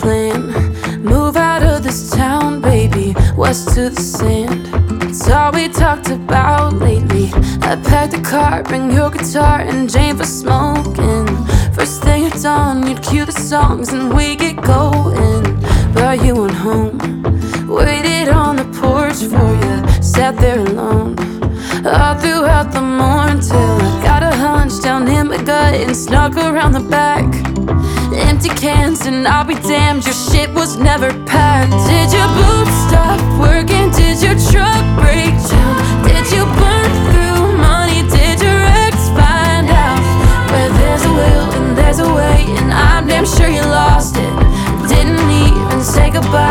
plan. Move out of this town, baby, west to the sand. It's all we talked about lately. I packed the car, bring your guitar, and Jane for smoking. First thing you're done, you'd cue the songs, and we get going. Brought you on home, waited on the porch for you, sat there alone. All throughout the morning till I got a hunch down in my gut and snuck around the back. Empty cans and I'll be damned, your shit was never packed. Did your boots stop working? Did your truck break down? Did you burn through money? Did your ex find out? Where there's a will and there's a way, and I'm damn sure you lost it. Didn't even say goodbye,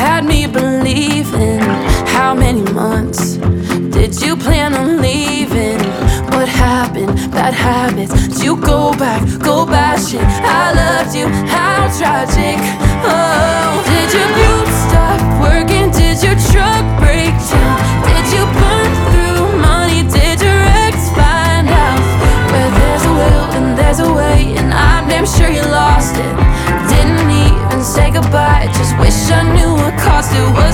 had me believing. How many months did you plan on leaving? What happened? Bad habits. Did you go back? Go bashing. I loved you. How tragic. Oh, did your boots stop working? Did your truck break down? Did you burn through money? Did your ex find out? Where there's a will and there's a way, and I'm damn sure you lost it. Didn't even say goodbye, just wish I knew cost it. Was